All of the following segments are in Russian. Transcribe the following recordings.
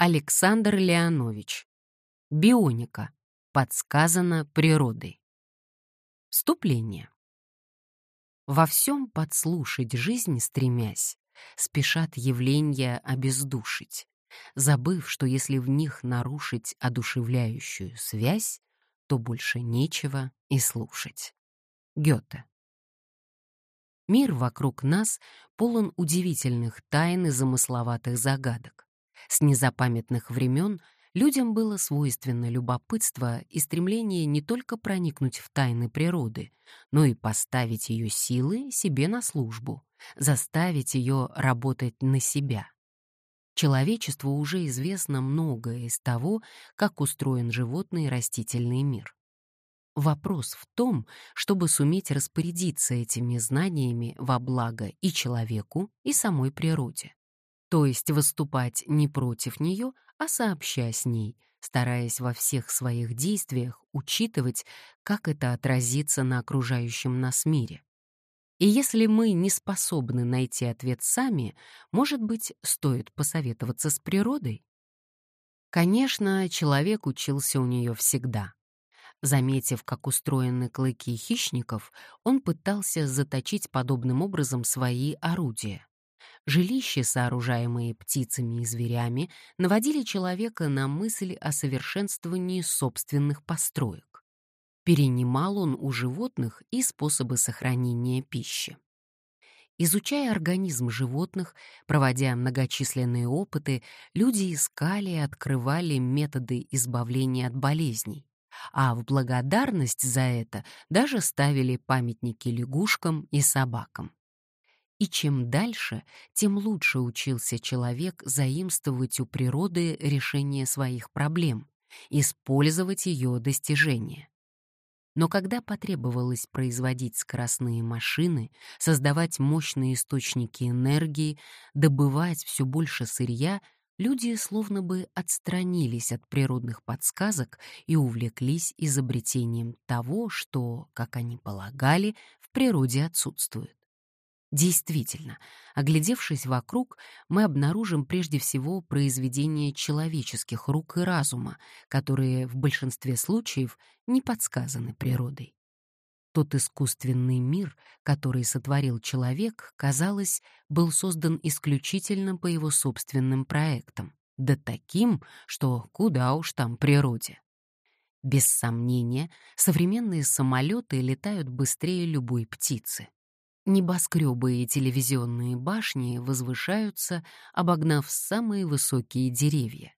Александр Леонович. Бионика. Подсказано природой. Вступление. Во всем подслушать жизнь стремясь, спешат явления обездушить, забыв, что если в них нарушить одушевляющую связь, то больше нечего и слушать. Гёте. Мир вокруг нас полон удивительных тайн и замысловатых загадок. С незапамятных времен людям было свойственно любопытство и стремление не только проникнуть в тайны природы, но и поставить ее силы себе на службу, заставить ее работать на себя. Человечеству уже известно многое из того, как устроен животный и растительный мир. Вопрос в том, чтобы суметь распорядиться этими знаниями во благо и человеку, и самой природе то есть выступать не против нее, а сообща с ней, стараясь во всех своих действиях учитывать, как это отразится на окружающем нас мире. И если мы не способны найти ответ сами, может быть, стоит посоветоваться с природой? Конечно, человек учился у нее всегда. Заметив, как устроены клыки хищников, он пытался заточить подобным образом свои орудия. Жилища, сооружаемые птицами и зверями, наводили человека на мысль о совершенствовании собственных построек. Перенимал он у животных и способы сохранения пищи. Изучая организм животных, проводя многочисленные опыты, люди искали и открывали методы избавления от болезней, а в благодарность за это даже ставили памятники лягушкам и собакам. И чем дальше, тем лучше учился человек заимствовать у природы решение своих проблем, использовать ее достижения. Но когда потребовалось производить скоростные машины, создавать мощные источники энергии, добывать все больше сырья, люди словно бы отстранились от природных подсказок и увлеклись изобретением того, что, как они полагали, в природе отсутствует. Действительно, оглядевшись вокруг, мы обнаружим прежде всего произведения человеческих рук и разума, которые в большинстве случаев не подсказаны природой. Тот искусственный мир, который сотворил человек, казалось, был создан исключительно по его собственным проектам, да таким, что куда уж там природе. Без сомнения, современные самолеты летают быстрее любой птицы. Небоскребы и телевизионные башни возвышаются, обогнав самые высокие деревья.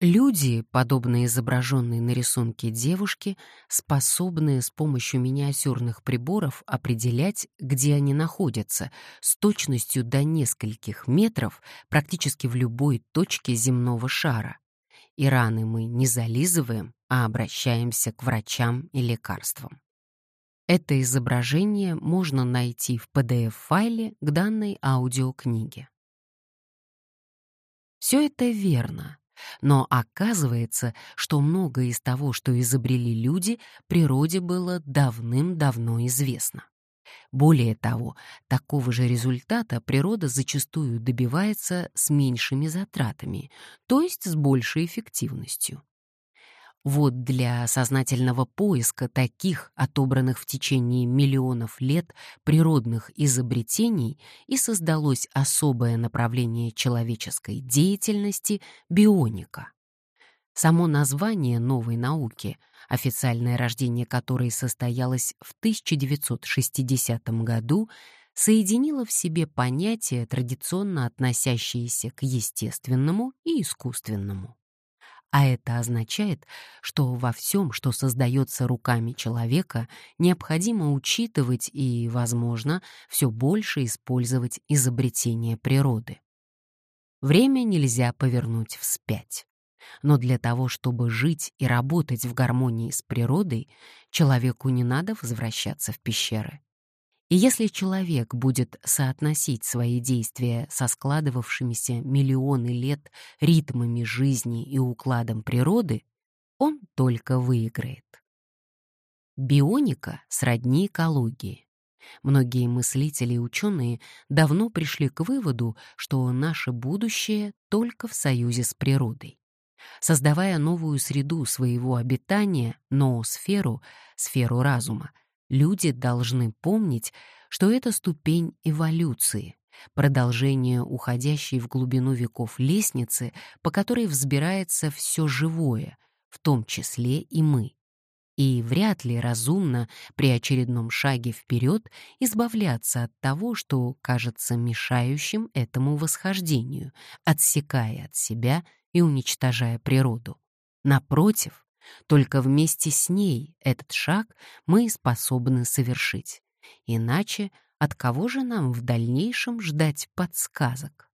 Люди, подобно изображенной на рисунке девушке, способны с помощью миниатюрных приборов определять, где они находятся, с точностью до нескольких метров практически в любой точке земного шара. И раны мы не зализываем, а обращаемся к врачам и лекарствам. Это изображение можно найти в PDF-файле к данной аудиокниге. Все это верно, но оказывается, что многое из того, что изобрели люди, природе было давным-давно известно. Более того, такого же результата природа зачастую добивается с меньшими затратами, то есть с большей эффективностью. Вот для сознательного поиска таких, отобранных в течение миллионов лет, природных изобретений и создалось особое направление человеческой деятельности — бионика. Само название новой науки, официальное рождение которой состоялось в 1960 году, соединило в себе понятия, традиционно относящиеся к естественному и искусственному. А это означает, что во всем, что создается руками человека, необходимо учитывать и, возможно, все больше использовать изобретения природы. Время нельзя повернуть вспять. Но для того, чтобы жить и работать в гармонии с природой, человеку не надо возвращаться в пещеры. И если человек будет соотносить свои действия со складывавшимися миллионы лет ритмами жизни и укладом природы, он только выиграет. Бионика сродни экологии. Многие мыслители и ученые давно пришли к выводу, что наше будущее только в союзе с природой. Создавая новую среду своего обитания, ноосферу, сферу разума, люди должны помнить, что это ступень эволюции, продолжение уходящей в глубину веков лестницы, по которой взбирается все живое, в том числе и мы. И вряд ли разумно при очередном шаге вперед избавляться от того, что кажется мешающим этому восхождению, отсекая от себя и уничтожая природу. Напротив, только вместе с ней этот шаг мы способны совершить. Иначе от кого же нам в дальнейшем ждать подсказок?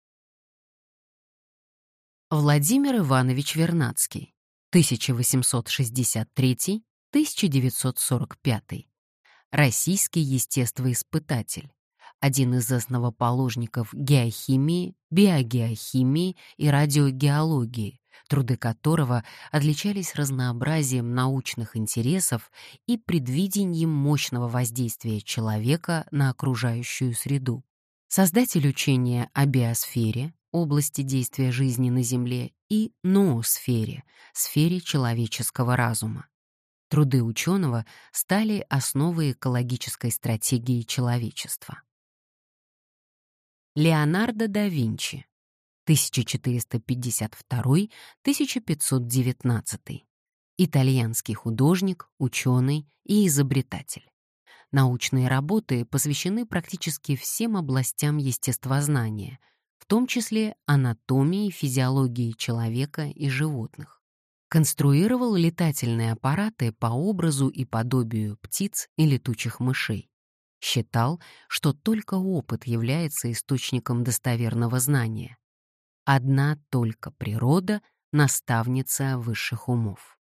Владимир Иванович Вернадский, 1863-1945. Российский естествоиспытатель, один из основоположников геохимии, биогеохимии и радиогеологии, труды которого отличались разнообразием научных интересов и предвидением мощного воздействия человека на окружающую среду. Создатель учения о биосфере, области действия жизни на Земле, и ноосфере, сфере человеческого разума. Труды ученого стали основой экологической стратегии человечества. Леонардо да Винчи 1452-1519. Итальянский художник, ученый и изобретатель. Научные работы посвящены практически всем областям естествознания, в том числе анатомии физиологии человека и животных. Конструировал летательные аппараты по образу и подобию птиц и летучих мышей. Считал, что только опыт является источником достоверного знания. Одна только природа — наставница высших умов.